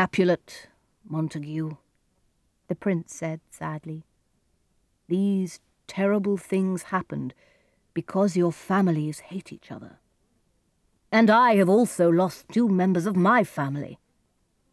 Capulet, Montague, the prince said sadly. These terrible things happened because your families hate each other. And I have also lost two members of my family.